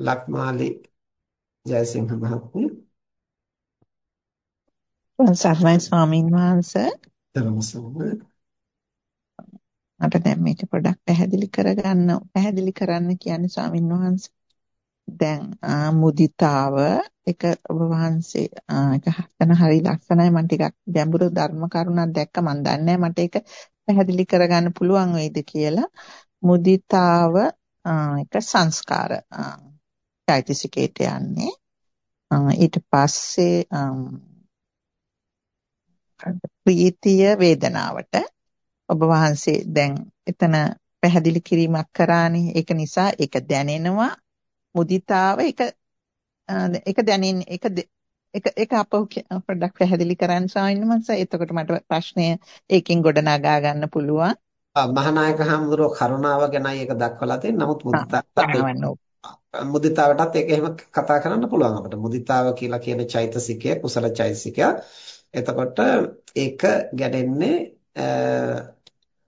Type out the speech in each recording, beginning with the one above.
ලක්මාලි ජයසිංහ මහත්මිය. සර්වයි ස්වාමීන් වහන්සේ. මට දැන් මේක පොඩ්ඩක් පැහැදිලි කරගන්න පැහැදිලි කරන්න කියන්නේ ස්වාමීන් වහන්සේ. දැන් මුදිතාව එක ඔබ වහන්සේ එක හතන හරි ලක්ෂණයි මම ටිකක් ගැඹුරු ධර්ම කරුණක් දැක්ක මම දන්නේ මට ඒක පැහැදිලි කරගන්න පුළුවන් වෙයිද කියලා. මුදිතාව එක සංස්කාර චෛතසිකයට යන්නේ. ඊට පස්සේ ප්‍රීතිය වේදනාවට. ඔබ වහන්සේ දැන් එතන පැහැදිලි කිරීමක් කරානේ. ඒක නිසා ඒක දැනෙනවා. මුදිතාව ඒක ඒක දැනින් ඒක ඒක ඒක අප පොඩ්ඩක් පැහැදිලි කරන්න සාමිනමස එතකොට මට ප්‍රශ්නය ඒකෙන් ගොඩනගා ගන්න පුළුවන්. මහානායක හඳුරෝ කරුණාව ගැනයි ඒක දක්වලා තියෙන්නේ. නමුත් මුදිතාවට මුදිතාවටත් ඒක එහෙම කතා කරන්න පුළුවන් අපිට. මුදිතාව කියලා කියන චෛතසිකය කුසල චෛතසිකය. එතකොට ඒක ගැටෙන්නේ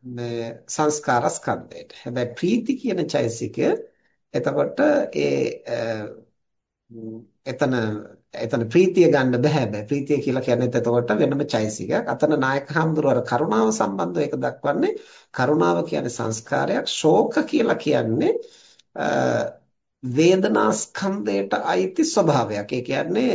මේ සංස්කාර ස්කන්ධයට. හැබැයි ප්‍රීති කියන චෛතසිකය එතකොට ඒ එතන එතන ප්‍රීතිය ගන්න බෑ හැබැයි ප්‍රීතිය කියලා කියන්නේ එතකොට වෙනම චෛසිකයක්. අතන නායක හඳුරවර කරුණාව සම්බන්ධව ඒක දක්වන්නේ කරුණාව කියන්නේ සංස්කාරයක්. ශෝක කියලා කියන්නේ වේදනා ස්කන්ධයට අයිති ස්වභාවයක්. ඒ කියන්නේ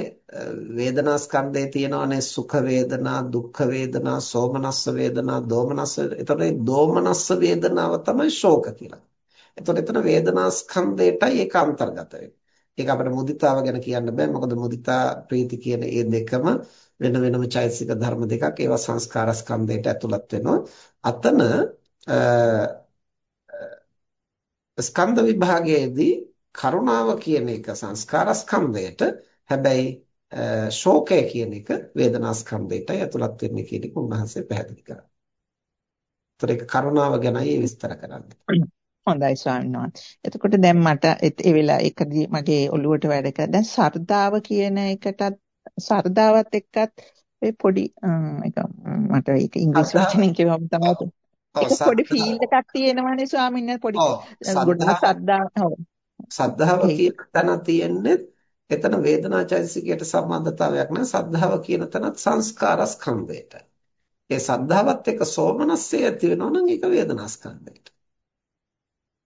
වේදනා ස්කන්ධයේ තියෙනවානේ සුඛ වේදනා, දුක්ඛ වේදනා, සෝමනස්ස වේදනා, දෝමනස්ස. එතකොට මේ දෝමනස්ස වේදනාව තමයි ශෝක කියලා. එතකොට එතන වේදනා ස්කන්ධයටයි ඒක අන්තර්ගත වෙන්නේ. ඒක අපිට මුදිතාව ගැන කියන්න බෑ. මොකද මුදිතා ප්‍රීති කියන මේ දෙකම වෙන වෙනම චෛතසික ධර්ම දෙකක්. ඒවා සංස්කාර ස්කන්ධයට ඇතුළත් වෙනවා. අතන ස්කන්ධ විභාගයේදී කරුණාව කියන එක සංස්කාර ස්කන්ධයට හැබැයි ශෝකය කියන එක වේදනා ස්කන්ධයටයි ඇතුළත් වෙන්නේ කියන එක උන්වහන්සේ පැහැදිලි කරා. ඒතර ඒක කරුණාව ගැනයි විස්තර කරන්නේ. හොඳයි ස්වාමීන් වහන්සේ. එතකොට දැන් මට ඒ වෙලාව එකදී මගේ ඔළුවට වැඩ කර දැන් සර්දාව කියන එකටත් සර්දාවත් එක්කත් ඒ පොඩි එක මට ඒක ඉංග්‍රීසි වචනෙන් කියවම තමයි ඒක පොඩි ෆීල් එකක් තියෙනවානේ ස්වාමීන් වහන්සේ පොඩි ගොඩක් සද්දා සද්ධාව කියන තැන තියෙන්නේ එතන වේදනා චෛතසිකයට සම්බන්ධතාවයක් නැහැ සද්ධාව කියන තැනත් සංස්කාර ස්කන්ධයට. ඒ සද්ධාවත් එක්ක සෝමනස්සේ ඇති වෙනවා නම් ඒක වේදනා ස්කන්ධයට.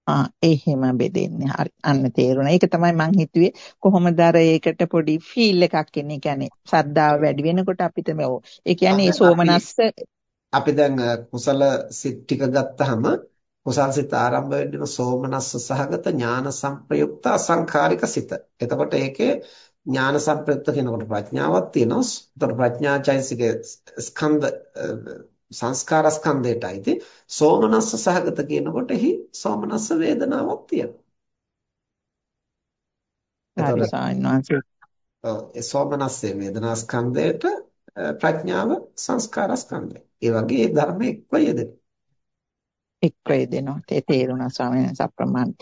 ආ එහෙම බෙදෙන්නේ. හරි. අන්න තේරුණා. ඒක තමයි මං හිතුවේ කොහොමද අර ඒකට පොඩි ෆීල් එකක් එන්නේ. කියන්නේ ශ්‍රද්ධාව වැඩි වෙනකොට අපිට මේ ඒ කියන්නේ ඒ සෝමනස්ස අපි දැන් කුසල සිත් ටික ගත්තාම කුසල් සිත ආරම්භ වෙන්නම සෝමනස්ස සහගත ඥාන සංප්‍රයුක්ත අසංඛාරික සිත. එතකොට ඒකේ ඥාන සංප්‍රයුක්ත කියනකොට ප්‍රඥාවක් තියෙනවා. එතකොට ප්‍රඥාචෛසිකේ ස්කන්ධ සංස්කාර ස්කන්ධයටයි සෝමනස්ස සහගත කියනකොට එහි සෝමනස්ස වේදනාවක් තියෙනවා. එතකොට ඒ සෝමනස්සේ වේදනා ස්කන්ධයට ප්‍රඥාව සංස්කාර ස්කන්ධය. ඒ වගේ ධර්ම එක්ව යෙදෙනවා. එක්ව යෙදෙනවා. ඒ තේරුණා ස්වාමීන් වහන්සේ අප්‍රමාණ.